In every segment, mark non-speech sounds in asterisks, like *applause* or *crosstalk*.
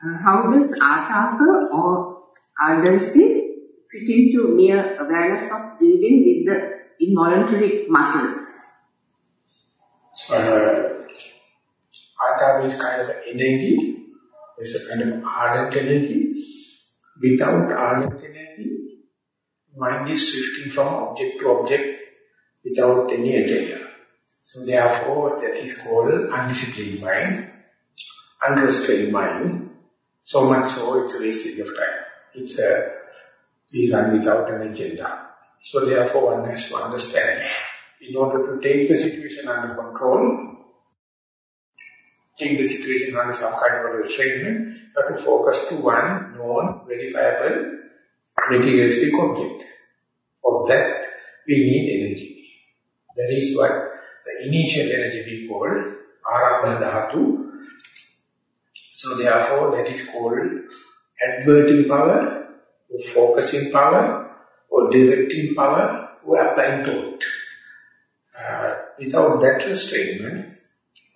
How does Atapa or Ardhansi fit into mere awareness of breathing with the involuntary muscles? Uh, Atapa is kind of energy, it's a kind of ardent energy. Without ardent energy, mind is shifting from object to object without any agenda. So therefore, that is called undisciplined mind, unrestrained mind. So much so, it's a wastage of time. It's a, we run without an agenda. So therefore, one has to understand, in order to take the situation under control, take the situation under some kind of a restraint, you have to focus to one known, verifiable, materialistic object. For that, we need energy. That is what the initial energy we call Arambha Dhatu. So therefore, that is called adverting power, or focusing power, or directing power, or applying thought. Uh, without that restraint,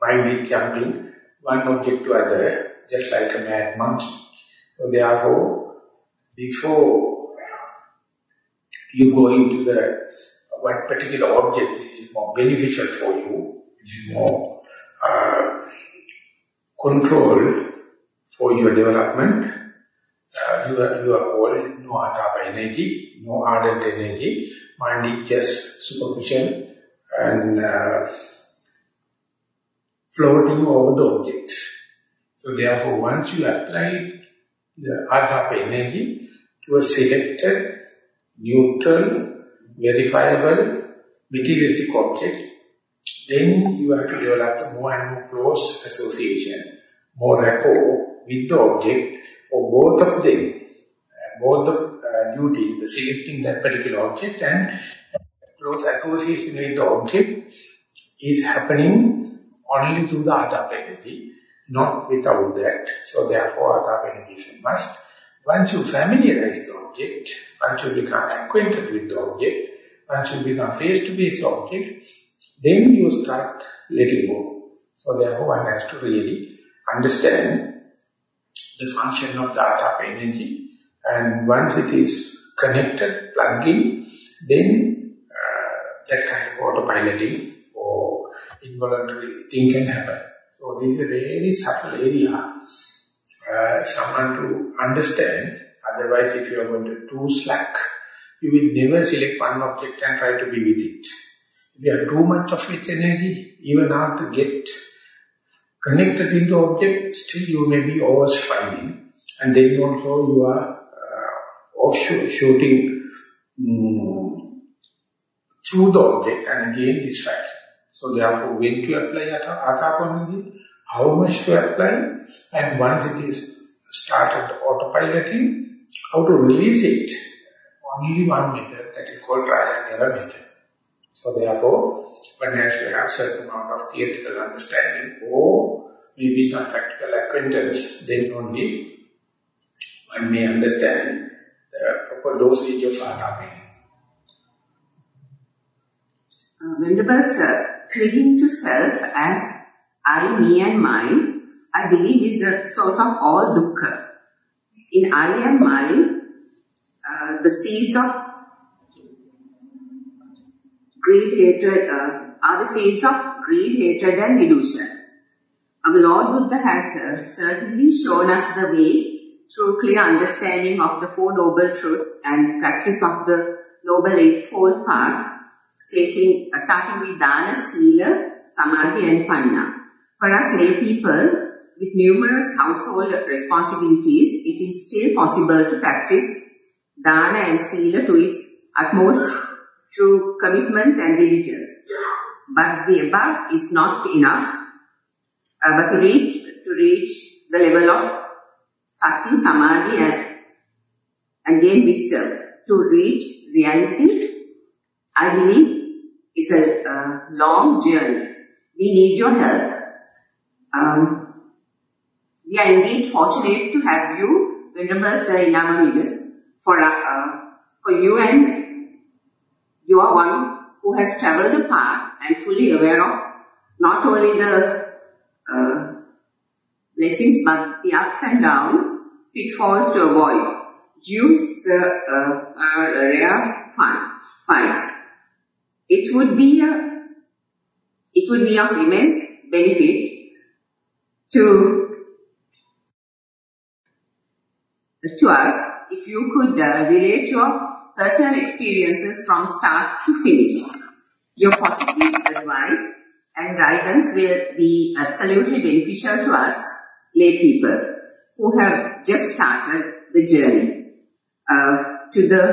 mind is jumping one object to other, just like a mad monkey. So therefore, before you go into the what particular object is more beneficial for you, is more uh, control for your development, uh, you, are, you are called no atapa energy, no ardent energy, mind is just superficial and uh, floating over the objects. So therefore, once you apply the atapa energy to a selected, neutral, verifiable, materialistic object, then you have to develop more and more close association, more rapport with the object, or both of them, uh, both the uh, duty, the selecting that particular object and close association with the object is happening only through the atapa energy, not without that. So therefore, atapa energy is a must. Once you familiarize the object, once you become acquainted with the object, once you become face-to-face -face object, then you start letting go. So therefore, one has to really understand the function of the atapa energy. And once it is connected, plugged in, then uh, that kind of autopiloting or involuntary thing can happen. So this is a very subtle area, uh, someone to understand. Otherwise, if you are going to too slack, you will never select one object and try to be with it. If you have too much of its energy, even after get connected into object, still you may be overspinning. And then also you are uh, shooting um, through the object and again distraction. So therefore, when to apply atapa how much to apply, and once it is started autopiloting, how to release it. Only one method, that is called trial and error method. So therefore, one has to have certain amount of theoretical understanding or maybe some practical acquaintance, then only one may understand the proper dosage of atapa. Uh, Venerable Sir, clinging to self as I, me and mine, I believe is the source of all dukkha. In I and mine, uh, the seeds of greed, hatred, uh, are the seeds of greed, hatred and delusion. Our Lord Buddha has uh, certainly shown us the way through clear understanding of the Four Noble Truths and practice of the Noble Eightfold Path, stating, uh, starting with Dana, Sila, Samadhi and Panna. For us lay people with numerous household responsibilities, it is still possible to practice Dana and Sila to its utmost through commitment and diligence. But the above is not enough. Uh, but to reach, to reach the level of Sati, Samadhi and again wisdom, to reach reality, I believe is a long journey. We need your help. Um, we are indeed fortunate to have you, Venerable Sir Inamamidas, for, uh, for you and you are one who has traveled the path and fully aware of not only the uh, blessings but the ups and downs, pitfalls to avoid. Juice uh, uh, are a rare find. It would be a it would be of immense benefit to to us you could uh, relate your personal experiences from start to finish. Your positive advice and guidance will be absolutely beneficial to us lay people who have just started the journey uh, to the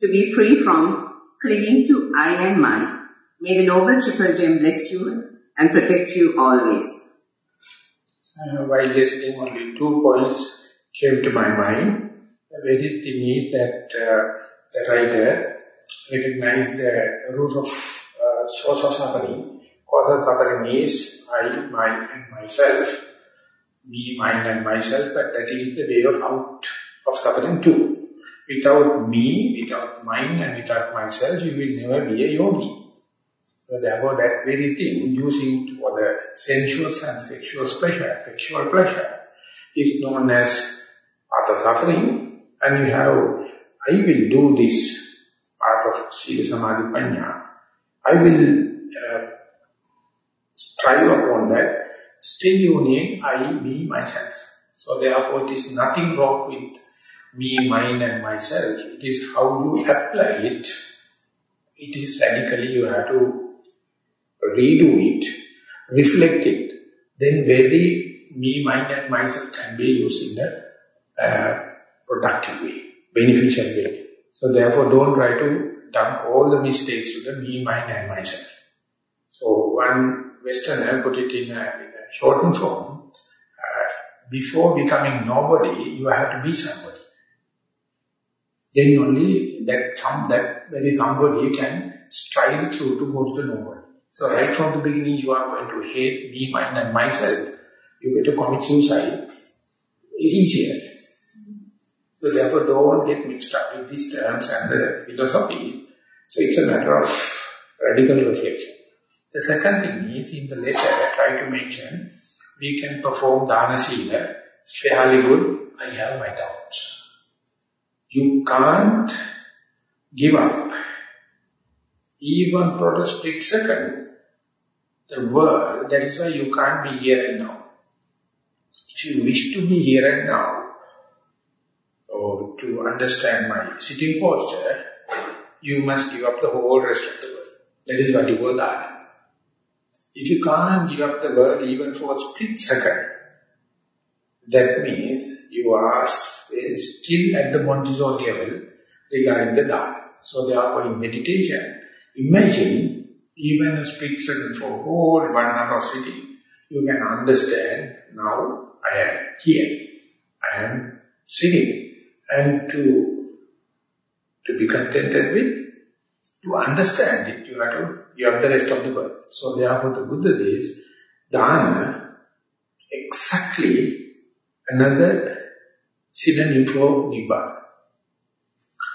to be free from clinging to I and mine. May the Noble Triple Gem bless you and protect you always. Uh, while listening, only two points came to my mind. Very thing is that uh, the writer recognized the root of uh, source of suffering. Cause of suffering is I, mine and myself. Me, mine and myself, but that is the way of out of suffering too. Without me, without mine and without myself, you will never be a yogi. So therefore that very thing, using for the sensuous and sexual pleasure, sexual pleasure, is known as of suffering. And you have, I will do this part of Sila Samadhi Panna. I will uh, strive upon that still you need I, me, myself. So therefore it is nothing wrong with me, mine and myself. It is how you apply it. It is radically you have to redo it, reflect it. Then very me, mine and myself can be used in a uh, productive way, beneficial way. So therefore don't try to dump all the mistakes to the me, mine and myself. So one Westerner put it in a, in a shortened form. Uh, before becoming nobody, you have to be somebody. Then only that some that very somebody you can strive through to go to the nobody. So right from the beginning, you are going to hate me, mine and myself. You better commit suicide. It's easier. So therefore, don't get mixed up with these terms and the philosophy. So it's a matter of radical reflection. The second thing is, in the letter, I try to mention, we can perform dana sila fairly good. I have my doubts. You can't give up, even for a split second, the world. That is why you can't be here and now. If you wish to be here and now, to understand my sitting posture, you must give up the whole rest of the world. That is what you call dana. If you can't give up the world even for a split second, that means you are still at the Montessori level regarding the dana. So therefore in meditation, imagine even a split second for whole one hour sitting, you can understand now I am here, I am sitting, and to to be contented with, to understand it, you have to you have the rest of the world. So therefore the Buddha says, dana, exactly another synonym for Nibbana.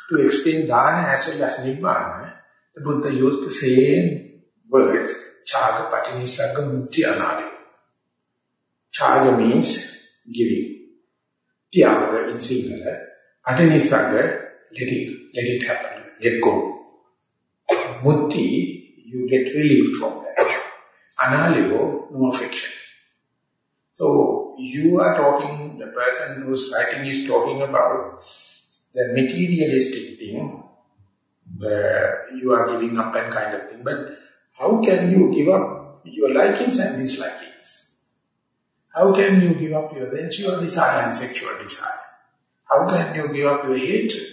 To explain dana as well as Nibbana, the Buddha used the same words, chaga, patinisagga, mukti, anadi. Chaga means giving. Tyaga in singular. Patinisagga, let it, let it happen, let go. Mutti, you get relieved from that. Analayo, no affection. So, you are talking, the person who's writing is talking about the materialistic thing, where you are giving up and kind of thing. But how can you give up your likings and dislikings? How can you give up your sensual desire and sexual desire? How can you give up your hatred?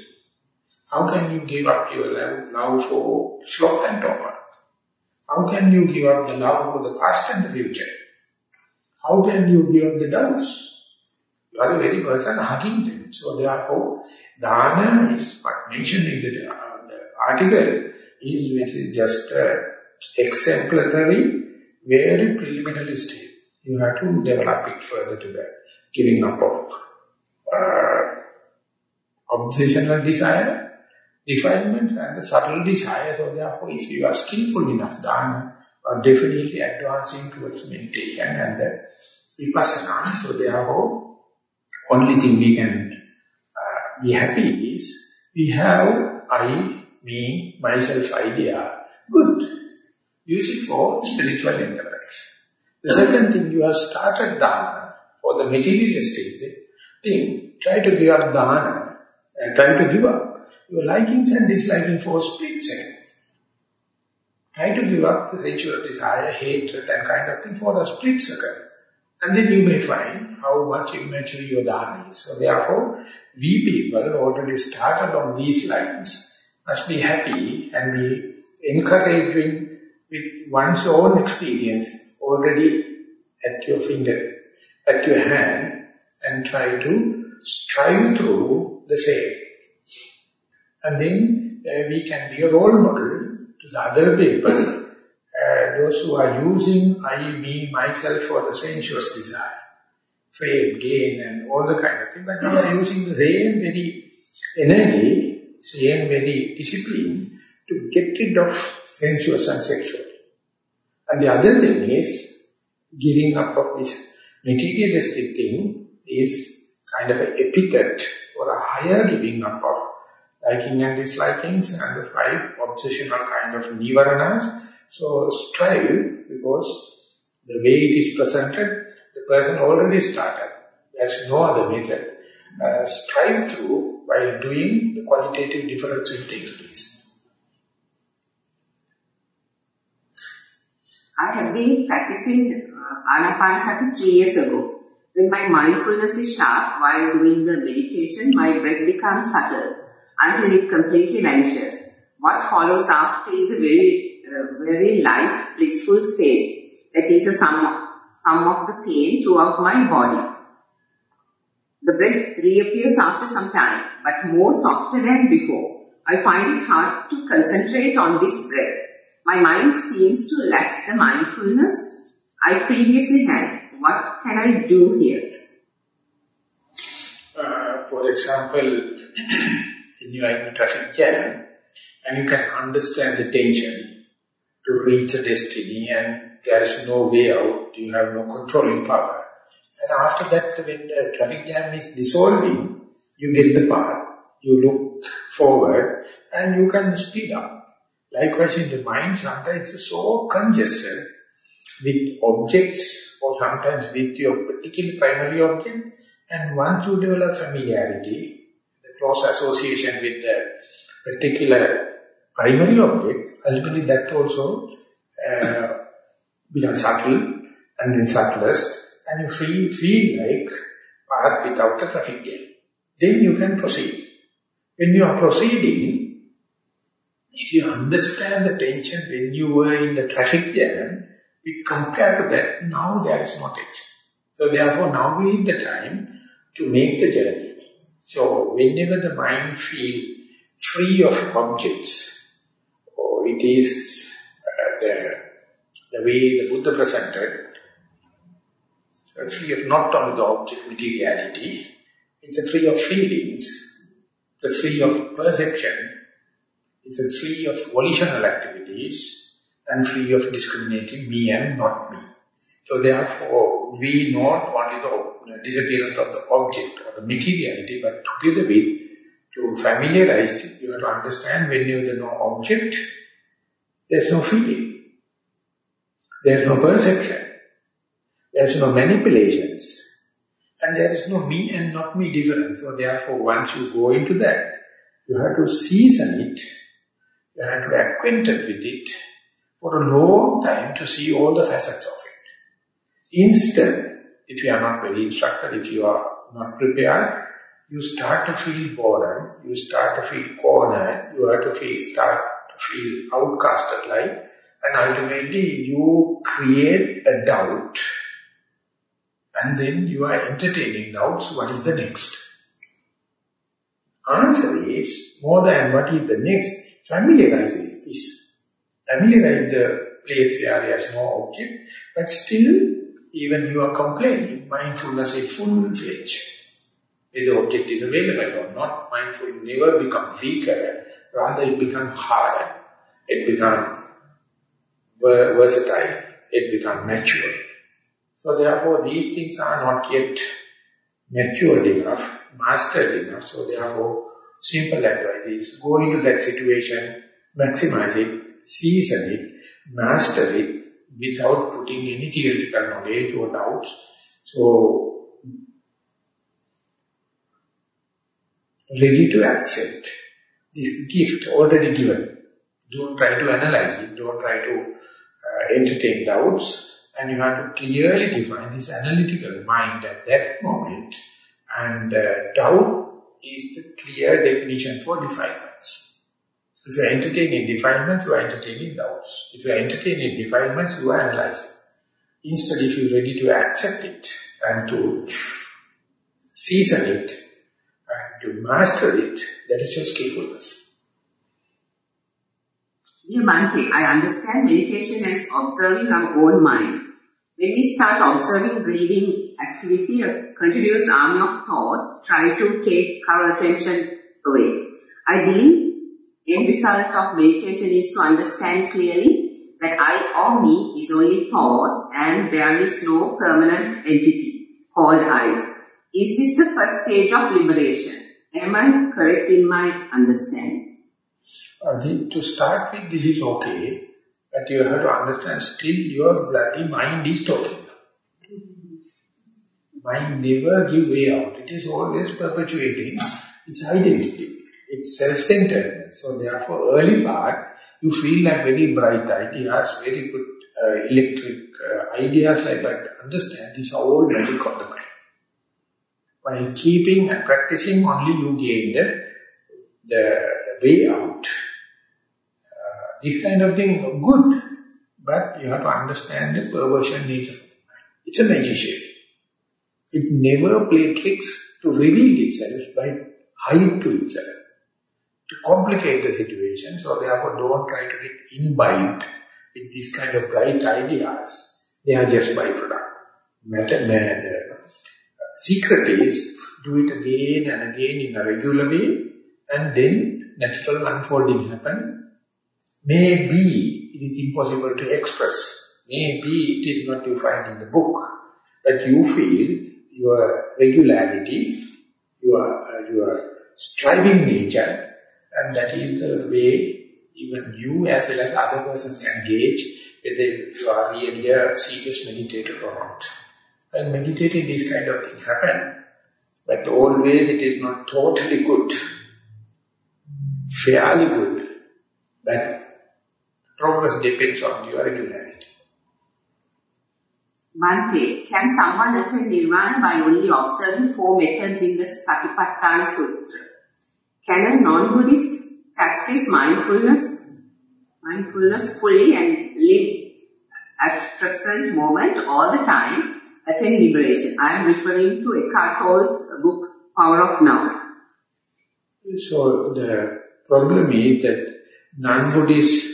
How can you give up your love for sloth and torpor? How can you give up the love for the past and the future? How can you give up the doubts? You are the very person hugging them. So therefore, dana is what mentioned in the, uh, the article is which is just uh, exemplary, very preliminary state. You have to develop it further to that, giving up uh, obsessional desire, defilements and the subtle desire. So therefore, if you are skillful enough, dana, are definitely advancing towards meditation and the vipassana. So therefore, only thing we can uh, be happy is we have I, me, myself idea. Good. Use it for spiritual enterprise. The second thing, you have started dana for the materialistic thing. Try to give up dana and try to give up your likings and dislikings for a split second. Try to give up the sensual desire, hatred and kind of thing for a split second. And then you may find how much immature your dharma is. So therefore, we people already started on these lines must be happy and be encouraging with one's own experience already at your finger, at your hand, and try to strive through the same. And then uh, we can be a role model to the other people those who are using I, me, myself for the sensuous desire, fame, gain and all the kind of thing, but now are using the same very energy, same very discipline to get rid of sensuous and sexual. And the other thing is, giving up of this materialistic thing is kind of an epithet higher giving up of liking and dislikings and the five obsessional kind of nivaranas so strive because the way it is presented, the person already started. There's no other method. Uh, strive through while doing the qualitative difference will take place. I have been practicing uh, Anapanasati three years ago. When my mindfulness is sharp while doing the meditation, my breath becomes subtle until it completely vanishes. What follows after is a very uh, very light, blissful state. That is a sum sum of the pain throughout my body. The breath reappears after some time, but more softer than before. I find it hard to concentrate on this breath. My mind seems to lack the mindfulness I previously had. Can I do here? Uh, for example, in your traffic jam, and you can understand the tension, to reach a destiny and there is no way out, you have no controlling power. And after that, when the traffic jam is dissolving, you get the path, you look forward and you can speed up. Likewise in the mind, sometimes it's so congested with objects or sometimes with your particular primary object and once you develop familiarity, the close association with the particular primary object, ultimately that also uh, becomes subtle and then subtlest and you feel, feel like path without a traffic jam. Then you can proceed. When you are proceeding, if you understand the tension when you were in the traffic jam, we compare to that, now there is no tension. So therefore now we need the time to make the journey. So whenever the mind feels free of objects, or it is uh, the, the way the Buddha presented, uh, free of not only the object materiality, it's a free of feelings, it's a free of perception, it's a free of volitional activities, and free of discriminating me and not me. So therefore, we not only the uh, disappearance of the object or the materiality, but together with, to familiarize, you have to understand when you have no object, there's no feeling. There's no perception. There's no manipulations. And there is no me and not me difference. So therefore, once you go into that, you have to season it. You have to acquainted with it for a long time to see all the facets of it. Instead, if you are not very instructed, if you are not prepared, you start to feel boredom, you start to feel cornered, you have to feel, start to feel outcasted like, and ultimately you create a doubt. And then you are entertaining doubts, what is the next? Answer is, more than what is the next, familiarize is this. Familiarize the place where there is no object, but still, even you are complaining, mindfulness is full-fledged. If the object is available or not, mindfulness never become weaker, Rather, it becomes hard. It becomes versatile. It becomes mature. So therefore, these things are not yet matured enough, mastered enough. So therefore, simple advice is go into that situation, maximize it, season it, master it, without putting any theoretical knowledge or doubts. So, ready to accept this gift already given. Don't try to analyze it, don't try to uh, entertain doubts, and you have to clearly define this analytical mind at that moment, and uh, doubt is the clear definition for defilements. If you are entertaining defilements, you are entertaining doubts. If you are entertaining defilements, you are analyzing. Instead, if you are ready to accept it and to season it and to master it, that is your skillfulness. Dear Bhante, I understand meditation as observing our own mind. When we start observing breathing activity, a continuous army of thoughts try to take our attention away. I believe end result of meditation is to understand clearly that I or me is only thoughts and there is no permanent entity called I. Is this the first stage of liberation? Am I correct in my understanding? Uh, to start with, this is okay, but you have to understand still your bloody mind is talking. Mind never give way out. It is always perpetuating its identity. It's self-centered. So therefore, early part, you feel like very bright ideas, very good uh, electric uh, ideas like that. Understand, these are all magic of the mind. While keeping and practicing, only you gain the, the, the way out. Uh, this kind of thing, good, but you have to understand the perversion nature. It's a magician. It never play tricks to reveal itself by hide to itself to complicate the situation. So therefore don't try to get imbibed with these kind of bright ideas. They are just byproduct. Matter, matter. Secret is do it again and again in a regular way and then natural unfolding happen. Maybe it is impossible to express. Maybe it is not you find in the book. But you feel your regularity, your, your striving nature and that is the way even you as well as other person can gauge whether you are really a serious meditator or not. And meditating, these kind of things happen. But always it is not totally good, fairly good. But progress depends on your regularity. Bhante, can someone attain nirvana by only observing four methods in the Satipatthana Sutta? Can a non-Buddhist practice mindfulness, mindfulness fully and live at present moment all the time, attain liberation? I am referring to Eckhart Tolle's book, Power of Now. So the problem is that non-Buddhists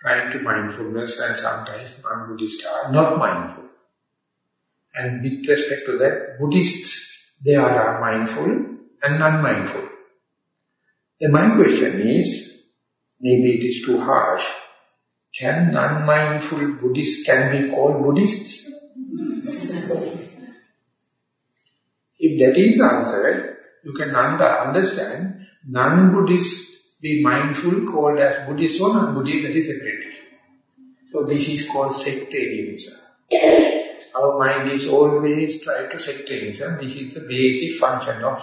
trying to mindfulness and sometimes non-Buddhists are not mindful. And with respect to that, Buddhists, they are mindful and non-mindful. Then my question is, maybe it is too harsh, can non-mindful Buddhists can be called Buddhists? if that is answered, you can under, understand non-Buddhists be mindful called as Buddhist or non-Buddhist, that is separate. So this is called sectarianism. *coughs* Our mind is always trying to sectarianism. This is the basic function of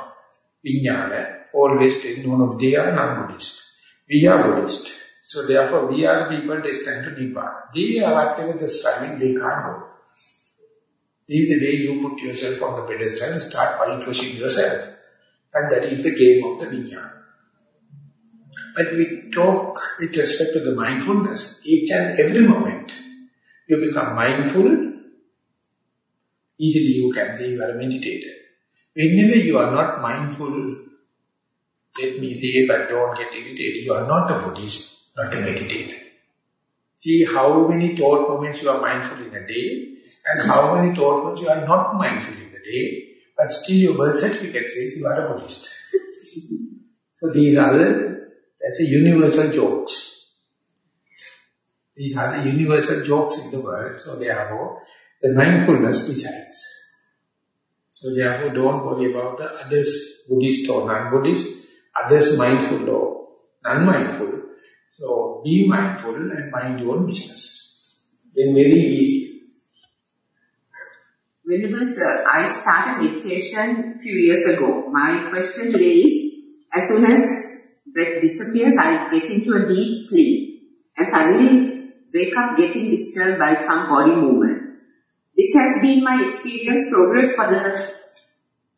vijnana always tell none of they are non-Buddhist. We are Buddhist. So therefore we are the people destined to Nibbana. They are whatever the striving, they can't go. This is the way you put yourself on the pedestal and start whitewashing yourself. And that is the game of the vijnana. But we talk with respect to the mindfulness, each and every moment. You become mindful, easily you can say you are a meditator. Whenever you are not mindful, let me say, but don't get irritated. You are not a Buddhist, not a meditator. See how many thought moments you are mindful in a day and how many thought moments you are not mindful in the day, but still your birth certificate says you are a Buddhist. *laughs* so these are the, that's a universal jokes. These are the universal jokes in the world. So they are therefore, the mindfulness decides. So therefore don't worry about the others, Buddhist or non-Buddhist, others mindful or non-mindful. So be mindful and mind your own business. Then very easy. Venerable sir, I started meditation a few years ago. My question today is, as soon as breath disappears, I get into a deep sleep and suddenly wake up getting disturbed by some body movement. This has been my experience progress for the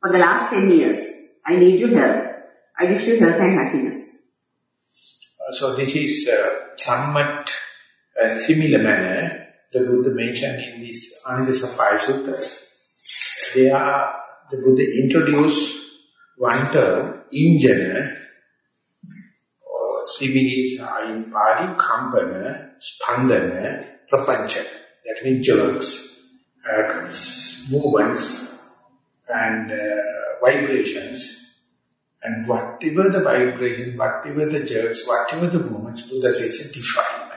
for the last 10 years. I need your help. I wish you health and happiness. Uh, so this is uh, somewhat a similar manner the Buddha mentioned in this Anenjasappaya Sutta. They are, the Buddha introduced one term, in general, or are in Pali, Kampana, Spandana, Prapancha. That means jerks, uh, movements, and uh, vibrations. And whatever the vibration, whatever the jerks, whatever the movements, Buddha says a defilement.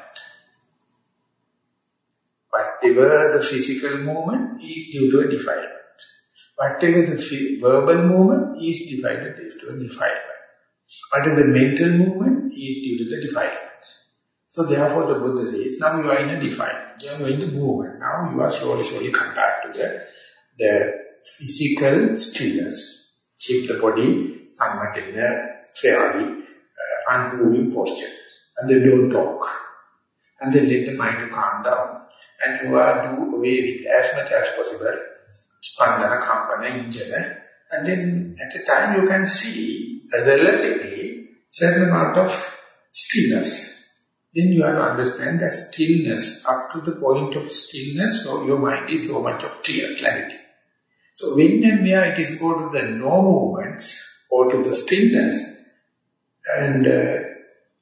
Whatever the physical movement is due to a defilement. Whatever the verbal movement is divided due to a defilement. Whatever the mental movement is due to the defilement. So therefore the Buddha says, now you are in a defilement, you are in the movement. Now you are slowly, slowly come back to the, the physical stillness. Keep the body somewhat in a fairly uh, unmoving posture. And they don't talk. And then let the mind to calm down. And you are do away with as much as possible spandana, kampana, injana. And then at a time you can see a relatively certain amount of stillness. Then you have to understand that stillness, up to the point of stillness, so your mind is so much of clear clarity. So when and where it is go to the no movements or to the stillness, and uh,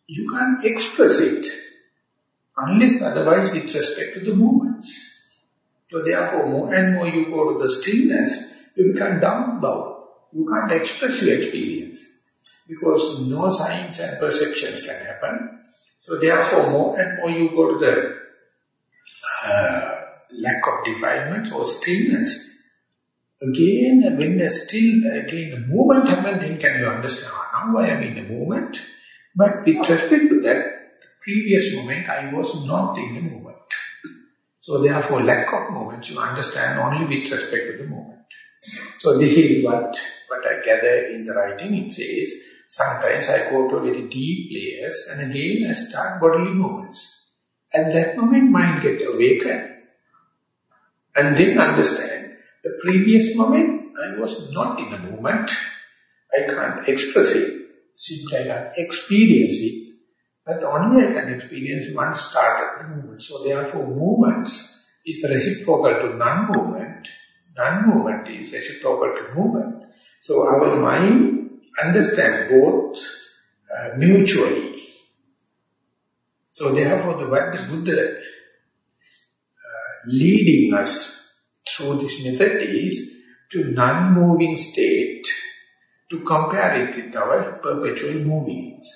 you can't express it unless otherwise with respect to the movements. So therefore, more and more you go to the stillness, you become dumbbound. You can't express your experience because no signs and perceptions can happen. So therefore, more and more you go to the uh, lack of defilement or stillness, Again, when still, uh, again, the movement happens, then can you understand, now I am in a movement. But with respect to that, previous moment, I was not in the movement. So therefore, lack of movement, you understand only with respect to the movement. So this is what, what I gather in the writing. It says, sometimes I go to very deep place and again I start bodily movements. At that moment, mind gets awakened and then understand the previous moment, I was not in the moment. I can't express it. Simply I can experience it. But only I can experience once started the movement. So therefore movements is reciprocal to non-movement. Non-movement is reciprocal to movement. So our mind understands both uh, mutually. So therefore the the Buddha uh, leading us through this method is to non-moving state to compare it with our perpetual movings.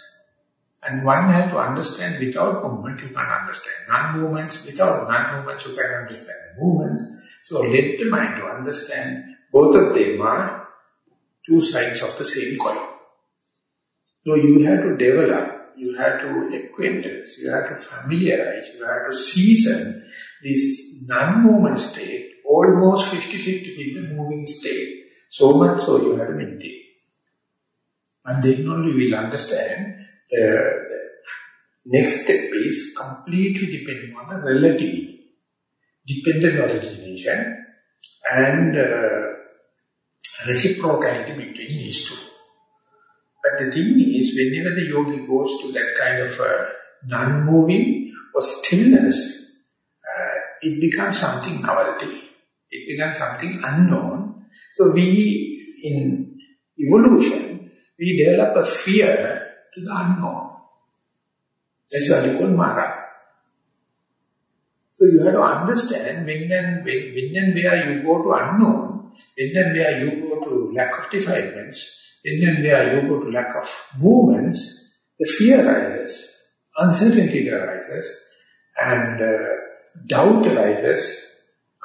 And one has to understand without movement you can't understand. Non-movements, without non-movements you can understand movements. So let the mind to understand both of them are two sides of the same coin. So you have to develop, you have to acquaintance, you have to familiarize, you have to season this non-movement state almost 50-50 in the moving state. So much so you have to maintain. And then only we'll understand the, the next step is completely depending on the relativity, dependent origination and uh, reciprocality between these two. But the thing is, whenever the yogi goes to that kind of uh, non-moving or stillness, uh, it becomes something novelty. It becomes something unknown. So we, in evolution, we develop a fear to the unknown. That's what we call Mara. So you have to understand when and, when, when and where you go to unknown, when and where you go to lack of defilements, when and where you go to lack of movements, the fear arises, uncertainty arises, and uh, doubt arises,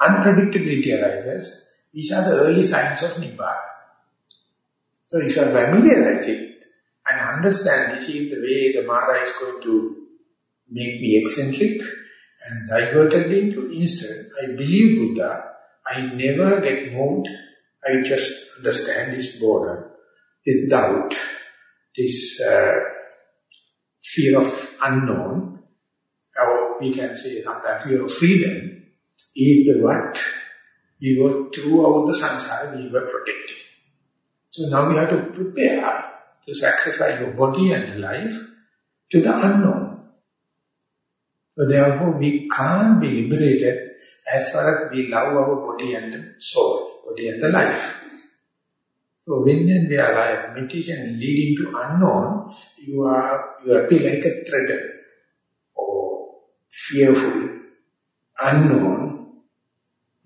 unpredictability arises, these are the early signs of Nibbana. So if you are familiarized it and understand this is the way the Mara is going to make me eccentric and diverted into instant, I believe Buddha, I never get moved, I just understand this border, this doubt, this uh, fear of unknown, or we can say sometimes fear of freedom, is the what we were throughout the samsara, we were protected. So now we have to prepare to sacrifice your body and life to the unknown. So therefore we can't be liberated as far as we love our body and soul, body and the life. So when we are like meditation leading to unknown, you are you appear like a threat or fearful, unknown.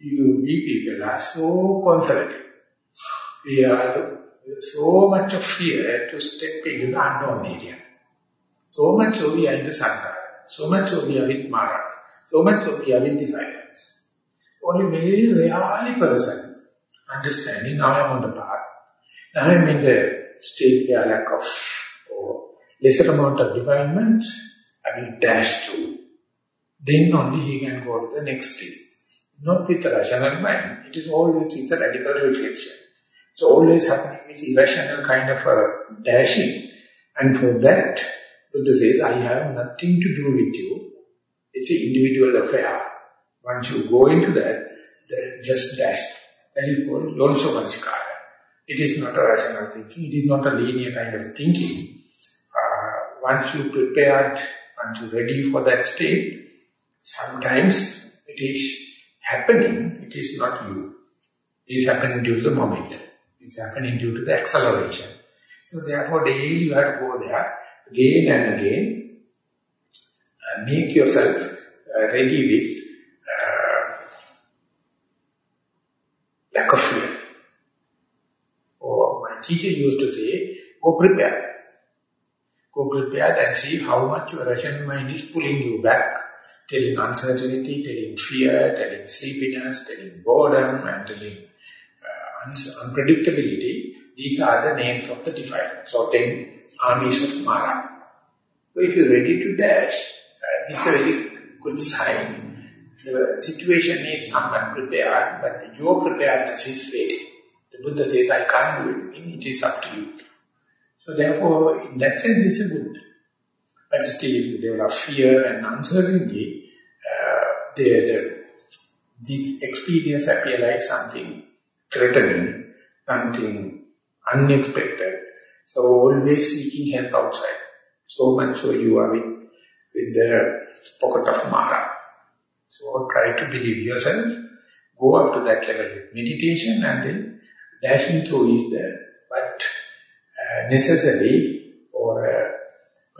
You we people are so conservative. We are so much of fear to step into the unknown area. So much so we are in the samsara. So much so we are with Mara. So much so we are in defiance. Only very rarely person understanding, now I am on the path. Now I am in the state where lack of or lesser amount of refinement, I will dash through. Then only he can go to the next state. Not with the rational mind, it is always with the radical reflection. It's always happening with irrational kind of a dashing. And for that, Buddha says, I have nothing to do with you. It's an individual affair. Once you go into that, just dash. That is called Yoniso Manasikara. It is not a rational thinking. It is not a linear kind of thinking. Uh, once you prepared, once you ready for that state, sometimes it is happening, it is not you. It is happening due to the momentum. It is happening due to the acceleration. So therefore daily you have to go there again and again. Uh, make yourself uh, ready with uh, lack of fear. Or my teacher used to say, go prepare. Go prepared and see how much your rational mind is pulling you back, telling uncertainty, telling fear, telling sleepiness, telling boredom, and telling uh, unpredictability. These are the names of the defilements, or ten armies of Mara. So if you're ready to dash, uh, this is a very good sign. The situation is somewhat prepared, but your preparedness is waiting. The Buddha says, I can't do anything, it is up to you. So therefore, in that sense, it's a good. But still, if you develop fear and uncertainty, uh, the, the, this experience appear like something threatening, something unexpected. So always seeking help outside. So much so you are with, with the pocket of Mara. So try to believe yourself, go up to that level with meditation and then dashing through is there. But uh, necessary for a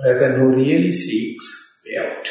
person who really seeks way out.